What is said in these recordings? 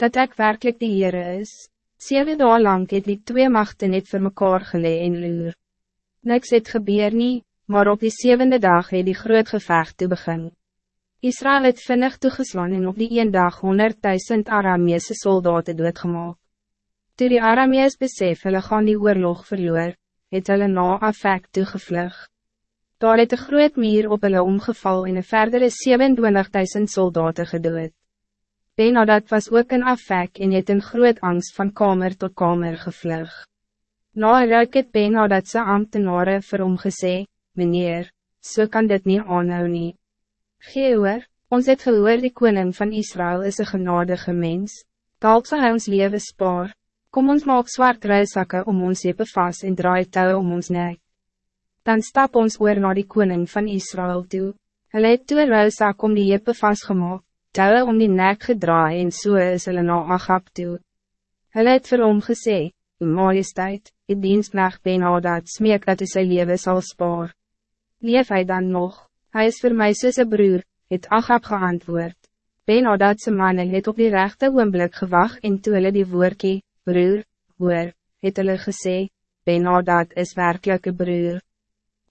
dat ik werkelijk de Heere is. Zeven dagen lang het die twee machten niet voor mekaar gelee en luur. Niks het gebeur nie, maar op die zevende dag het die groot gevecht te begin. Israël het vinnig toegeslaan en op die een dag 100.000 Arameese soldaten doodgemaak. Toe die Aramees besef hulle gaan die oorlog verloor, het hulle na Afek toegevlug. Daar het een groot meer op hulle omgeval en een verdere 27.000 soldaten gedood. Benadat was ook in Afek en het in groot angst van kamer tot kamer gevlug. Na een ruik het Benadat sy ambtenare vir hom gesê, Meneer, so kan dit niet aanhou nie. Gehoor, ons het gehoor die koning van Israël is een genadige mens, dalk sal hy ons leven spaar, Kom ons maak zwart ruisakke om ons jeppe vast en draai touw om ons nek. Dan stap ons oor naar die koning van Israël toe. Hulle het toe ruisak om die jeppe vastgemaak, touw om die nek gedraai en so is hulle na Agap toe. Hulle het vir hom gesê, Uw majesteit, die dienstnacht Benadad smeek dat hy sy leven sal spaar. Leef hy dan nog, hij is voor mij soos broer, het Agap geantwoord. Benadadse mannen het op die rechte oomblik gewacht en toe hulle die woordkie, broer, hoor, het hulle gesê, Benadad is werkelijk een broer.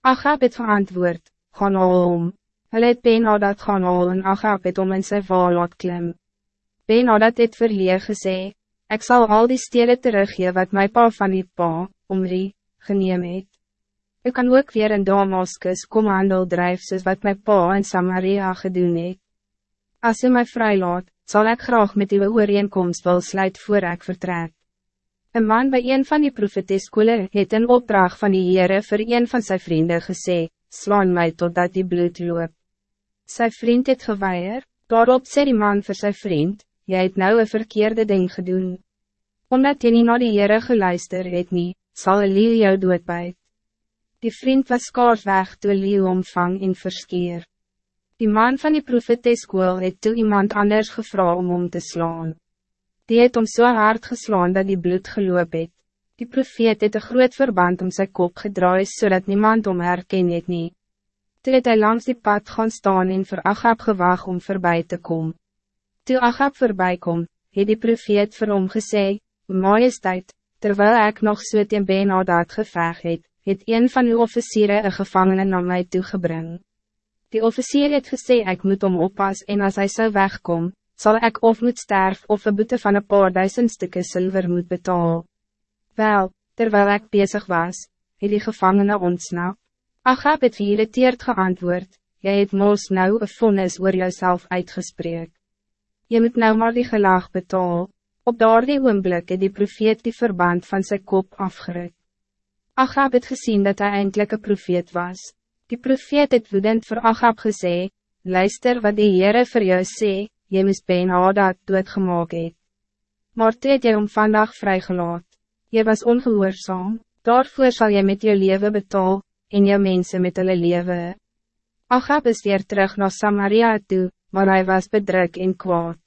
Agab het geantwoord, gaan al om. Hulle het Benadad gaan al en Agab het om in sy val laat klim. Benadad het verleer gesê, ik zal al die steden teruggeven wat mijn pa van die pa, Omri, geneem het. Ik kan ook weer in Damascus kom handel drijf soos wat mijn pa in Samaria gedoen het. Als u mij vrijlaat, zal ik graag met uw ooreenkomst wel sluit voor ik vertrek. Een man bij een van die profeteskole het een opdracht van die Heere voor een van zijn vrienden gesê, slaan mij totdat die bloed loop. Zijn vriend het geweier, daarop sê die man voor zijn vriend, jy het nou een verkeerde ding gedoen. Omdat jy nie na die Heere geluister het nie, sal een leeuw jou doodbuit. Die vriend was skaars weg toe leeuw omvang en verskeer. Die man van die profeteskool het toe iemand anders gevra om om te slaan die het om so hard geslaan dat die bloed geloop het. Die profeet het een groot verband om zijn kop gedraaid zodat niemand om herken het nie. Toe het hy langs die pad gaan staan en vir Agab gewag om voorbij te komen. Toe Agab voorbij kom, het die profeet vir hom gesê, Majesteit, terwijl ik nog so teen Benadad geveg het, het een van uw officieren een gevangene naar mij toegebring. Die officier het gesê ik moet om oppas en als hij zou wegkomen, zal ik of moet sterf of een boete van een paar duizend stukken zilver moet betalen. Wel, terwijl ik bezig was, het die gevangene ontsnap. Agab het geïrriteerd geantwoord, jy het moos nou een vonnis oor jouself uitgespreek. Je moet nou maar die gelaag betaal. Op daardie oomblik het die profeet die verband van zijn kop afgeruk. Agab het gezien dat hij eindelijk een profeet was. Die profeet het woedend voor Agab gesê, luister wat die Heere voor jou sê, jy mis Benhadad doodgemaak het. Maar toe het jy om vandag vrygelaat. Jy was ongehoorzaam, daarvoor zal jy met jou leven betaal, en jou mensen met hulle leven. Agab is weer terug naar Samaria toe, maar hij was bedruk en kwaad.